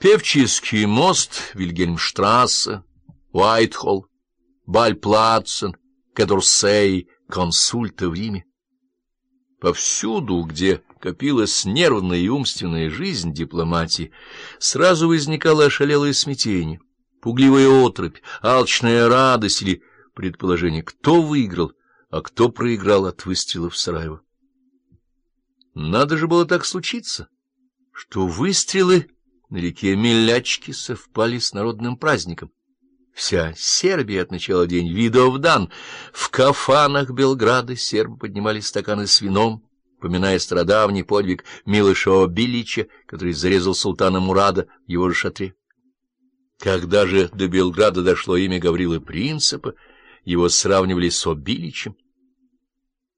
Певческий мост, Вильгельмштрассе, Уайтхолл, Бальплатцен, Кедурсей, консульта в Риме. Повсюду, где копилась нервная и умственная жизнь дипломатии, сразу возникало ошалелое смятение, пугливая отрыбь, алчная радость или предположение, кто выиграл, а кто проиграл от выстрелов Сараева. Надо же было так случиться, что выстрелы на реке Милячки совпали с народным праздником. Вся Сербия отмечала день видов дан. В кафанах Белграда сербы поднимали стаканы с вином, поминая страдавний подвиг Милыша Билича, который зарезал султана Мурада в его же шатре. Когда же до Белграда дошло имя Гаврилы Принципа, его сравнивали с Обиличем.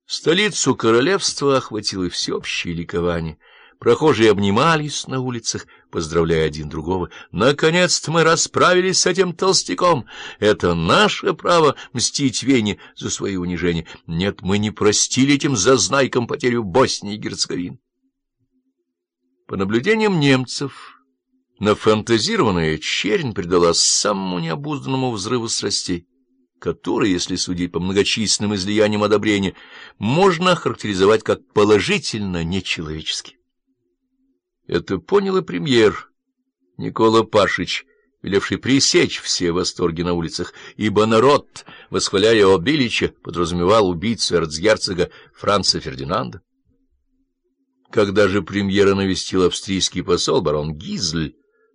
Столицу королевства охватило всеобщее ликование — Прохожие обнимались на улицах, поздравляя один другого. «Наконец-то мы расправились с этим толстяком! Это наше право мстить Вене за свои унижения. Нет, мы не простили этим зазнайкам потерю Боснии и Герцеговины». По наблюдениям немцев, нафантазированная чернь придала самому необузданному взрыву страстей который, если судить по многочисленным излияниям одобрения, можно характеризовать как положительно нечеловеческий. Это понял и премьер Никола Пашич, велевший пресечь все восторги на улицах, ибо народ, восхваляя Обилича, подразумевал убийцу эрцгерцога Франца Фердинанда. Когда же премьера навестил австрийский посол барон Гизль,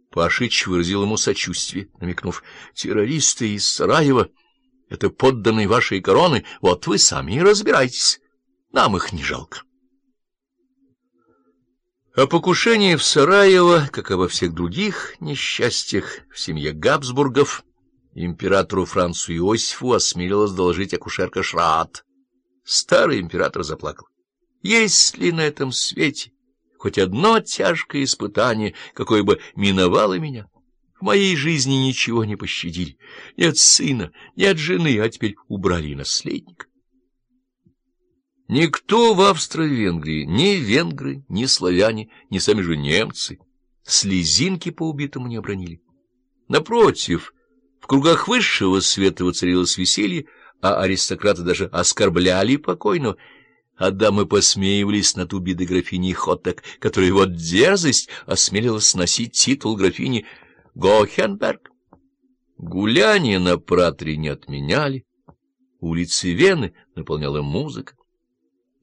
Пашич выразил ему сочувствие, намекнув, «Террористы из Сараева — это подданные вашей короны, вот вы сами и разбирайтесь, нам их не жалко». О покушении в Сараево, как и во всех других несчастьях в семье Габсбургов, императору Францу Иосифу осмелилась доложить акушерка Шраат. Старый император заплакал. Есть ли на этом свете хоть одно тяжкое испытание, какое бы миновало меня? В моей жизни ничего не пощадили. Нет сына, нет жены, а теперь убрали наследника. Никто в Австро-Венгрии, ни венгры, ни славяне, ни сами же немцы, слезинки по убитому не обронили. Напротив, в кругах высшего света воцарилось веселье, а аристократы даже оскорбляли покойного, а дамы посмеивались над убитой графиней Хоттек, которая вот дерзость осмелилась носить титул графини Гохенберг. Гуляния на праторе не отменяли, улицы Вены наполняла музыка.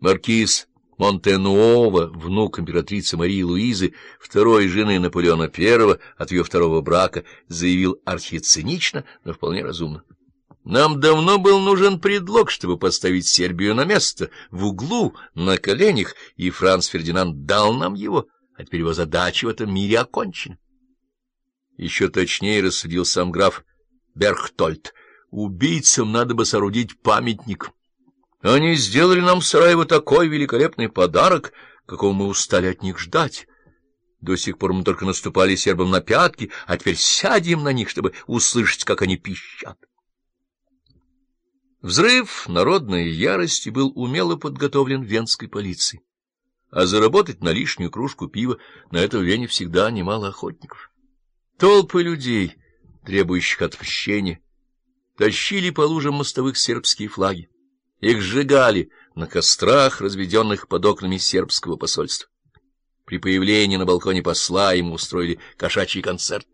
Маркиз Монтенуова, внук императрицы Марии Луизы, второй жены Наполеона I от ее второго брака, заявил архицинично, но вполне разумно. Нам давно был нужен предлог, чтобы поставить Сербию на место, в углу, на коленях, и Франц Фердинанд дал нам его, а теперь его задача в этом мире окончена. Еще точнее рассудил сам граф Берхтольд. Убийцам надо бы соорудить памятник — они сделали нам в Сараево такой великолепный подарок, какого мы устали от них ждать. До сих пор мы только наступали сербам на пятки, а теперь сядем на них, чтобы услышать, как они пищат. Взрыв народной ярости был умело подготовлен венской полицией, а заработать на лишнюю кружку пива на это в Вене всегда немало охотников. Толпы людей, требующих отпущения, тащили по лужам мостовых сербские флаги. Их сжигали на кострах, разведенных под окнами сербского посольства. При появлении на балконе посла ему устроили кошачий концерт.